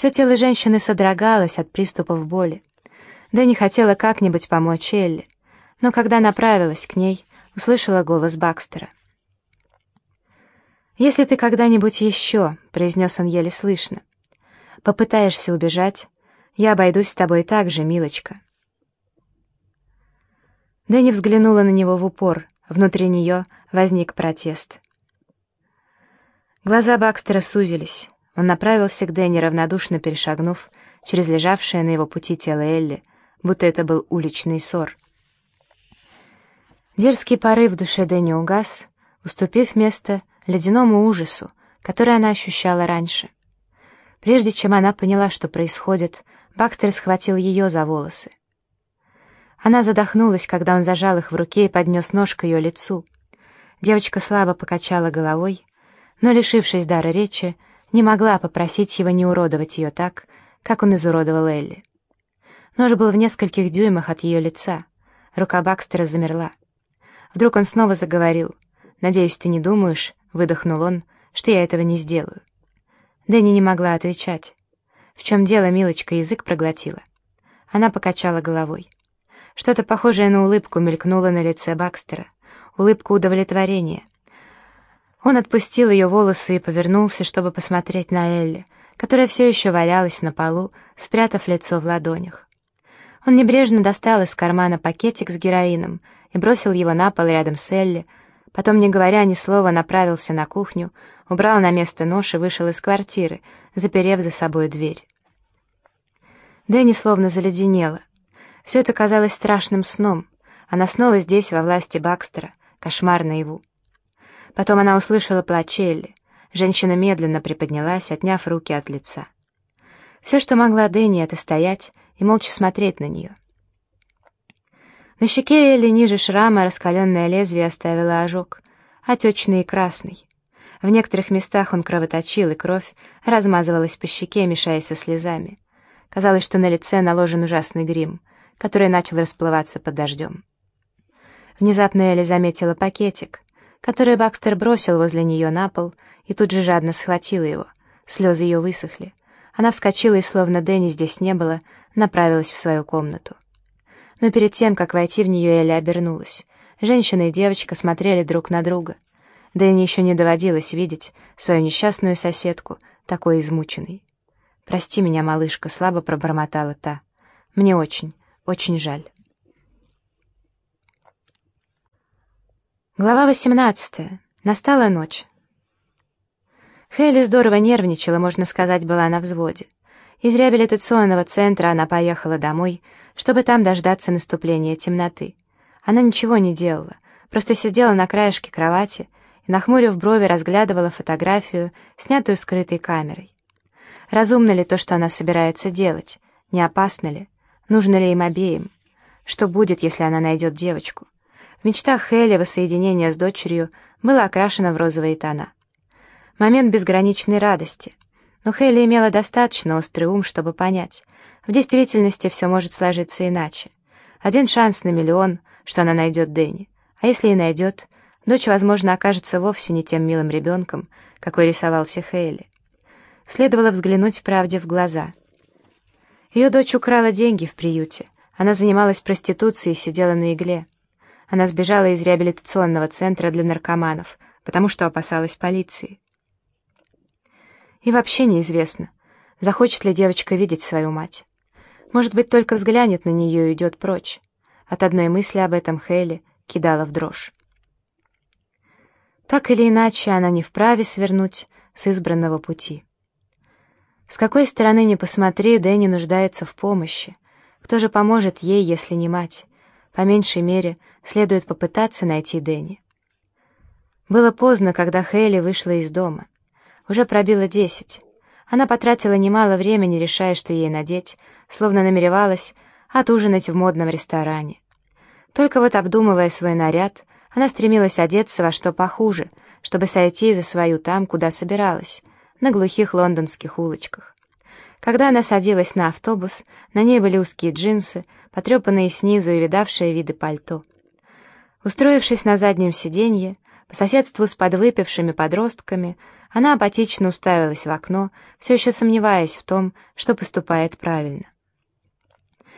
Все тело женщины содрогалось от приступов боли. Дэнни хотела как-нибудь помочь Элли, но когда направилась к ней, услышала голос Бакстера. «Если ты когда-нибудь еще», — произнес он еле слышно, — «попытаешься убежать, я обойдусь с тобой так же, милочка». Дэнни взглянула на него в упор, внутри нее возник протест. Глаза Бакстера сузились. Он направился к Дэнни, равнодушно перешагнув через лежавшее на его пути тело Элли, будто это был уличный ссор. Дерзкий порыв в душе Дэнни угас, уступив место ледяному ужасу, который она ощущала раньше. Прежде чем она поняла, что происходит, Бакстер схватил ее за волосы. Она задохнулась, когда он зажал их в руке и поднес нож к ее лицу. Девочка слабо покачала головой, но, лишившись дара речи, не могла попросить его не уродовать ее так, как он изуродовал Элли. Нож был в нескольких дюймах от ее лица. Рука Бакстера замерла. Вдруг он снова заговорил. «Надеюсь, ты не думаешь», — выдохнул он, — «что я этого не сделаю». Дэнни не могла отвечать. «В чем дело, милочка, язык проглотила?» Она покачала головой. Что-то похожее на улыбку мелькнуло на лице Бакстера. Улыбку удовлетворения. Он отпустил ее волосы и повернулся, чтобы посмотреть на Элли, которая все еще валялась на полу, спрятав лицо в ладонях. Он небрежно достал из кармана пакетик с героином и бросил его на пол рядом с Элли, потом, не говоря ни слова, направился на кухню, убрал на место нож и вышел из квартиры, заперев за собой дверь. Дэнни словно заледенела. Все это казалось страшным сном. Она снова здесь, во власти Бакстера, кошмар наяву. Потом она услышала плач Элли. Женщина медленно приподнялась, отняв руки от лица. Все, что могла Дэнни, это стоять и молча смотреть на нее. На щеке Элли ниже шрама раскаленное лезвие оставило ожог, отечный и красный. В некоторых местах он кровоточил, и кровь размазывалась по щеке, мешаясь со слезами. Казалось, что на лице наложен ужасный грим, который начал расплываться под дождем. Внезапно Элли заметила пакетик который Бакстер бросил возле нее на пол и тут же жадно схватил его. Слезы ее высохли. Она вскочила и, словно Дэнни здесь не было, направилась в свою комнату. Но перед тем, как войти в нее, Элли обернулась. Женщина и девочка смотрели друг на друга. Дэнни еще не доводилось видеть свою несчастную соседку, такой измученной. «Прости меня, малышка», — слабо пробормотала та. «Мне очень, очень жаль». Глава 18. Настала ночь. Хейли здорово нервничала, можно сказать, была на взводе. Из реабилитационного центра она поехала домой, чтобы там дождаться наступления темноты. Она ничего не делала, просто сидела на краешке кровати и, нахмурив брови, разглядывала фотографию, снятую скрытой камерой. Разумно ли то, что она собирается делать? Не опасно ли? Нужно ли им обеим? Что будет, если она найдет девочку? В мечтах Хелли воссоединение с дочерью было окрашено в розовые тона. Момент безграничной радости. Но Хелли имела достаточно острый ум, чтобы понять. В действительности все может сложиться иначе. Один шанс на миллион, что она найдет Дэнни. А если и найдет, дочь, возможно, окажется вовсе не тем милым ребенком, какой рисовался Хейли. Следовало взглянуть правде в глаза. Ее дочь украла деньги в приюте. Она занималась проституцией и сидела на игле. Она сбежала из реабилитационного центра для наркоманов, потому что опасалась полиции. И вообще неизвестно, захочет ли девочка видеть свою мать. Может быть, только взглянет на нее и идет прочь. От одной мысли об этом Хейли кидала в дрожь. Так или иначе, она не вправе свернуть с избранного пути. С какой стороны ни посмотри, Дэнни нуждается в помощи. Кто же поможет ей, если не мать? По меньшей мере, следует попытаться найти Дэнни. Было поздно, когда Хейли вышла из дома. Уже пробило десять. Она потратила немало времени, решая, что ей надеть, словно намеревалась отужинать в модном ресторане. Только вот обдумывая свой наряд, она стремилась одеться во что похуже, чтобы сойти за свою там, куда собиралась, на глухих лондонских улочках. Когда она садилась на автобус, на ней были узкие джинсы, потрепанные снизу и видавшие виды пальто. Устроившись на заднем сиденье, по соседству с подвыпившими подростками, Она апатично уставилась в окно, все еще сомневаясь в том, что поступает правильно.